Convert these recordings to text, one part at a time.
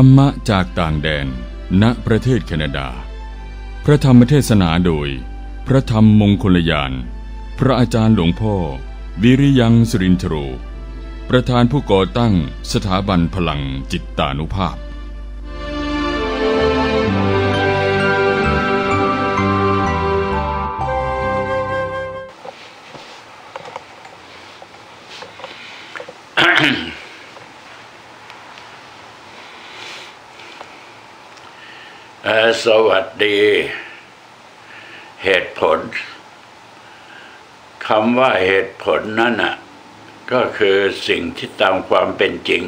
รรมะจากต่างแดน ณ ประเทศแคนาดา พระธรรมเทศนาโดย พระธรรมมงคลยาน พระอาจารย์หลวงพ่อ วิริยังสรินทรู ประธานผู้ก่อตั้งสถาบันพลังจิตตานุภาพ สวัสดี เหตุผลคำว่าเหตุผลนั่นน่ะก็คือสิ่งที่ตามความเป็นจริง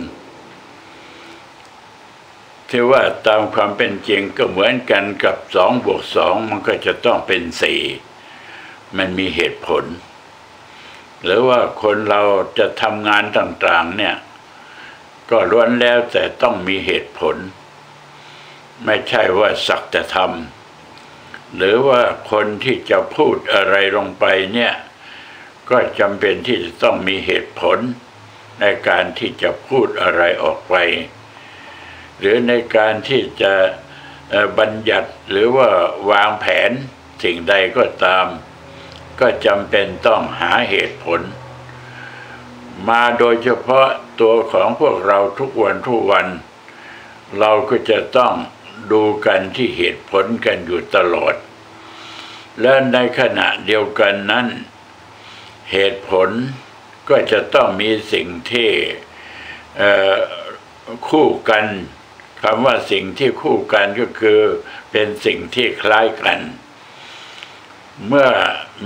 ที่ว่าตามความเป็นจริงก็เหมือนกันกับสองบวกสองมันก็จะต้องเป็นสี่มันมีเหตุผล หรือว่าคนเราจะทำงานต่างๆเนี่ย ก็ล้วนแล้วแต่ต้องมีเหตุผล ไม่ใช่ว่าสักแต่ทำหรือว่าคนที่จะพูดอะไรลงไปเนี่ย ก็จำเป็นที่จะต้องมีเหตุผลในการที่จะพูดอะไรออกไป หรือในการที่จะบัญญัติหรือว่าวางแผนสิ่งใดก็ตาม ก็จำเป็นต้องหาเหตุผล มาโดยเฉพาะตัวของพวกเราทุกวันทุกวัน เราก็จะต้อง ดูกันที่เหตุผลกันอยู่ตลอด และในขณะเดียวกันนั้น เหตุผลก็จะต้องมีสิ่งที่เอ่คู่กันคำว่าสิ่งที่คู่กันก็คือเป็นสิ่งที่คล้ายกัน เมื่อ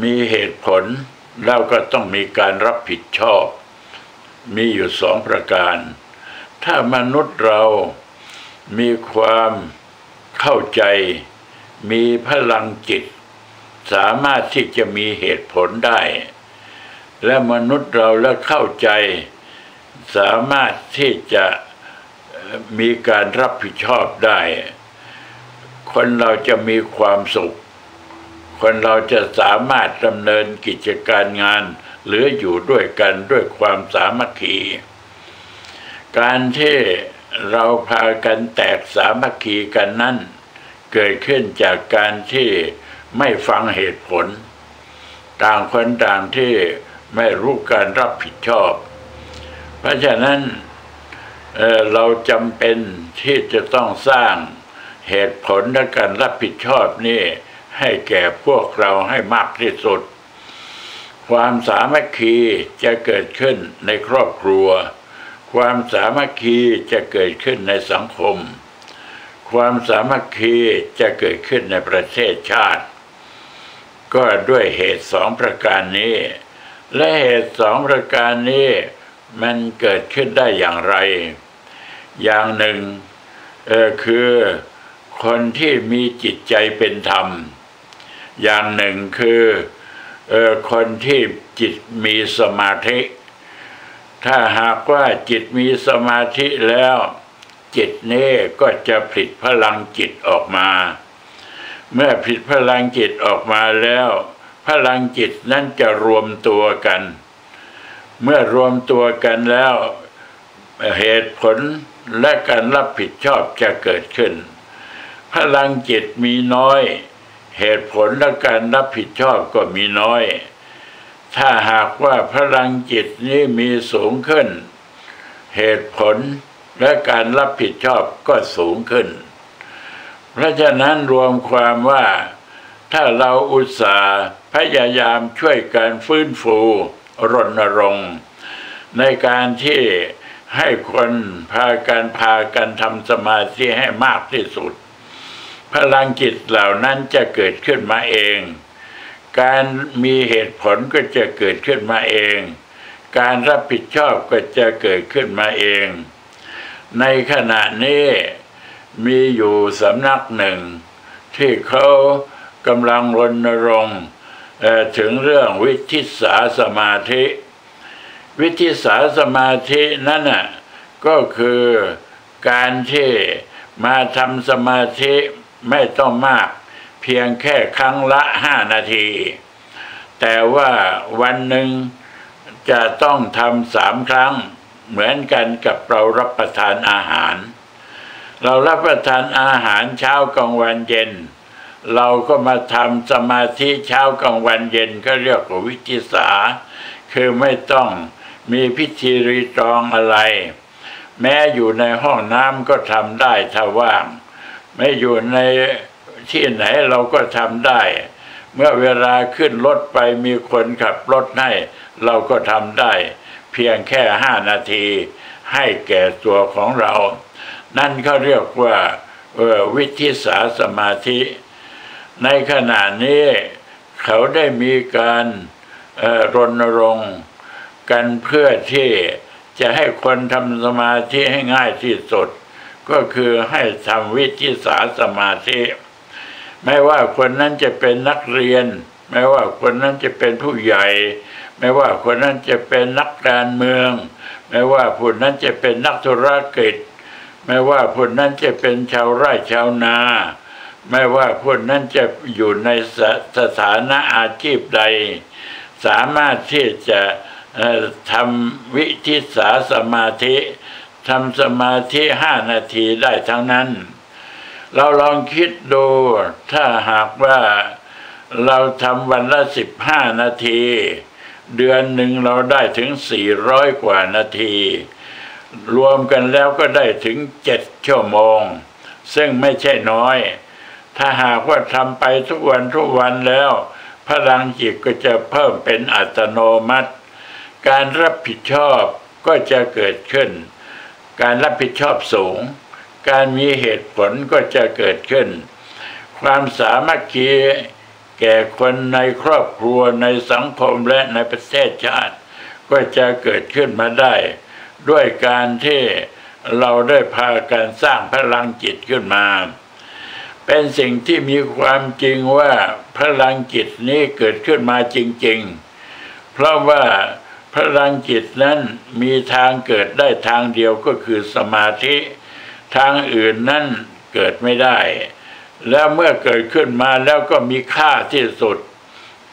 มีเหตุผลเราก็ต้องมีการรับผิดชอบ มีอยู่สองประการ ถ้ามนุษย์เรามีความ เข้าใจมีพลังจิต สามารถที่จะมีเหตุผลได้ และมนุษย์เราและเข้าใจ สามารถที่จะมีการรับผิดชอบได้ คนเราจะมีความสุข คนเราจะสามารถดำเนินกิจการงาน หรืออยู่ด้วยกันด้วยความสามัคคี การที่ เราพากันแตกสามัคคีกันนั้นเกิดขึ้นจากการที่ไม่ฟังเหตุผล ต่างคนต่างที่ไม่รู้การรับผิดชอบ เพราะฉะนั้นเเราจำเป็นที่จะต้องสร้างเหตุผลและการรับผิดชอบนี่ให้แก่พวกเราให้มากที่สุด ความสามัคคีจะเกิดขึ้นในครอบครัว ความสามัคคีจะเกิดขึ้นในสังคม ความสามัคคีจะเกิดขึ้นในประเทศชาติ ก็ด้วยเหตุสองประการนี้ และเหตุสองประการนี้มันเกิดขึ้นได้อย่างไร อย่างหนึ่งคือคนที่มีจิตใจเป็นธรรม อย่างหนึ่งคืออคนที่จิตมีสมาธิ ถ้าหากว่าจิตมีสมาธิแล้ว จิตนี้ก็จะผลิตพลังจิตออกมา เมื่อผลิตพลังจิตออกมาแล้ว พลังจิตนั้นจะรวมตัวกัน เมื่อรวมตัวกันแล้วเหตุผลและการรับผิดชอบจะเกิดขึ้น พลังจิตมีน้อย เหตุผลและการรับผิดชอบก็มีน้อย ถ้าหากว่าพลังจิตนี้มีสูงขึ้น เหตุผลและการรับผิดชอบก็สูงขึ้น เพราะฉะนั้นรวมความว่าถ้าเราอุตส่าห์พยายามช่วยการฟื้นฟูรณรงค์ ในการที่ให้คนพากันพากันทำสมาธิให้มากที่สุด พลังจิตเหล่านั้นจะเกิดขึ้นมาเอง การมีเหตุผลก็จะเกิดขึ้นมาเอง การรับผิดชอบก็จะเกิดขึ้นมาเอง ในขณะนี้มีอยู่สำนักหนึ่ง ที่เขากำลังรณรงค์ถึงเรื่องวิธิสาสมาธิ วิธิสาสมาธินั่นน่ะก็คือการที่มาทำสมาธิไม่ต้องมาก เพียงแค่ครั้งละห้านาที แต่ว่าวันหนึ่งจะต้องทำสามครั้ง เหมือนกันกับเรารับประทานอาหาร เรารับประทานอาหารเช้ากลางวันเย็น เราก็มาทำสมาธิเช้ากลางวันเย็นก็เรียกว่าวิจิสา คือไม่ต้องมีพิธีรีตรองอะไร แม้อยู่ในห้องน้ำก็ทำได้ถ้าว่าง ไม่อยู่ใน ที่ไหนเราก็ทำได้ เมื่อเวลาขึ้นรถไปมีคนขับรถให้ เราก็ทำได้ เพียงแค่ห้านาที ให้แก่ตัวของเรา นั่นเขาเรียกว่าวิธิสาสมาธิ ในขณะนี้เขาได้มีการรณรงค์กันเพื่อที่จะให้คนทำสมาธิให้ง่ายที่สุด ก็คือให้ทำวิธิสาสมาธิ ไม่ว่าคนนั้นจะเป็นนักเรียน ไม่ว่าคนนั้นจะเป็นผู้ใหญ่ ไม่ว่าคนนั้นจะเป็นนักการเมือง ไม่ว่าผู้นั้นจะเป็นนักธุรกิจ ไม่ว่าผู้นั้นจะเป็นชาวไร่ชาวนา ไม่ว่าผู้นั้นจะอยู่ในสสถานะอาชีพใด สามารถที่จะทำวิธิสาสมาธิทำสมาธิห้านาทีได้ทั้งนั้น เราลองคิดดู ถ้าหากว่าเราทำวันละสิบห้านาที เดือนหนึ่งเราได้ถึงสี่ร้อยกว่านาที รวมกันแล้วก็ได้ถึงเจ็ดชั่วโมง ซึ่งไม่ใช่น้อย ถ้าหากว่าทำไปทุกวันทุกวันแล้ว พลังจิตก็จะเพิ่มเป็นอัตโนมัติ การรับผิดชอบก็จะเกิดขึ้น การรับผิดชอบสูง การมีเหตุผลก็จะเกิดขึ้น ความสามัคคีแก่คนในครอบครัวในสังคมและในประเทศชาติ ก็จะเกิดขึ้นมาได้ ด้วยการที่เราได้พากันสร้างพลังจิตขึ้นมา เป็นสิ่งที่มีความจริงว่าพลังจิตนี้เกิดขึ้นมาจริง ๆ เพราะว่าพลังจิตนั้นมีทางเกิดได้ทางเดียวก็คือสมาธิ ทางอื่นนั้นเกิดไม่ได้ แล้วเมื่อเกิดขึ้นมาแล้วก็มีค่าที่สุด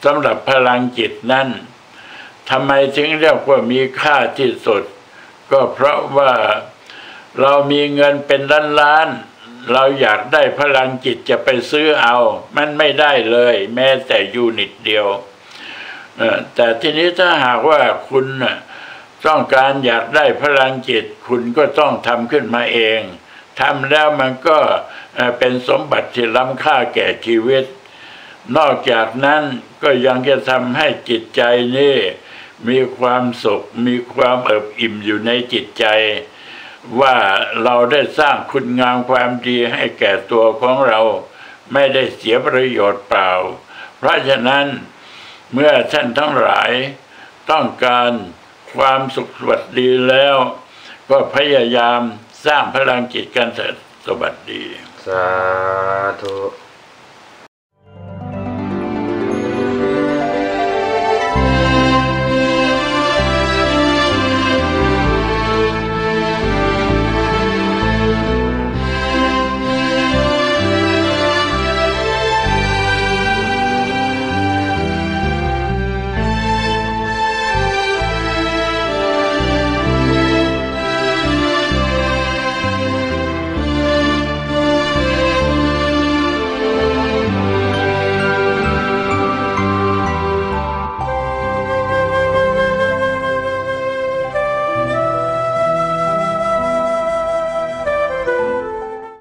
สำหรับพลังจิตนั้นทำไมถึงเรียกว่ามีค่าที่สุด ก็เพราะว่าเรามีเงินเป็นล้านล้านๆเราอยากได้พลังจิตจะไปซื้อเอา มันไม่ได้เลย แม้แต่ยูนิตเดียวแต่ทีนี้ถ้าหากว่าคุณต้องการอยากได้พลังจิต คุณก็ต้องทำขึ้นมาเอง ทำแล้วมันก็เป็นสมบัติที่ล้ำค่าแก่ชีวิต นอกจากนั้นก็ยังจะทำให้จิตใจนี่มีความสุข มีความเอิบอิ่มอยู่ในจิตใจ ว่าเราได้สร้างคุณงามความดีให้แก่ตัวของเรา ไม่ได้เสียประโยชน์เปล่า เพราะฉะนั้นเมื่อท่านทั้งหลายต้องการความสุขสวัสดีแล้ว ก็พยายาม สร้างพลังจิตกันเสร็จสวัสดี สาธุ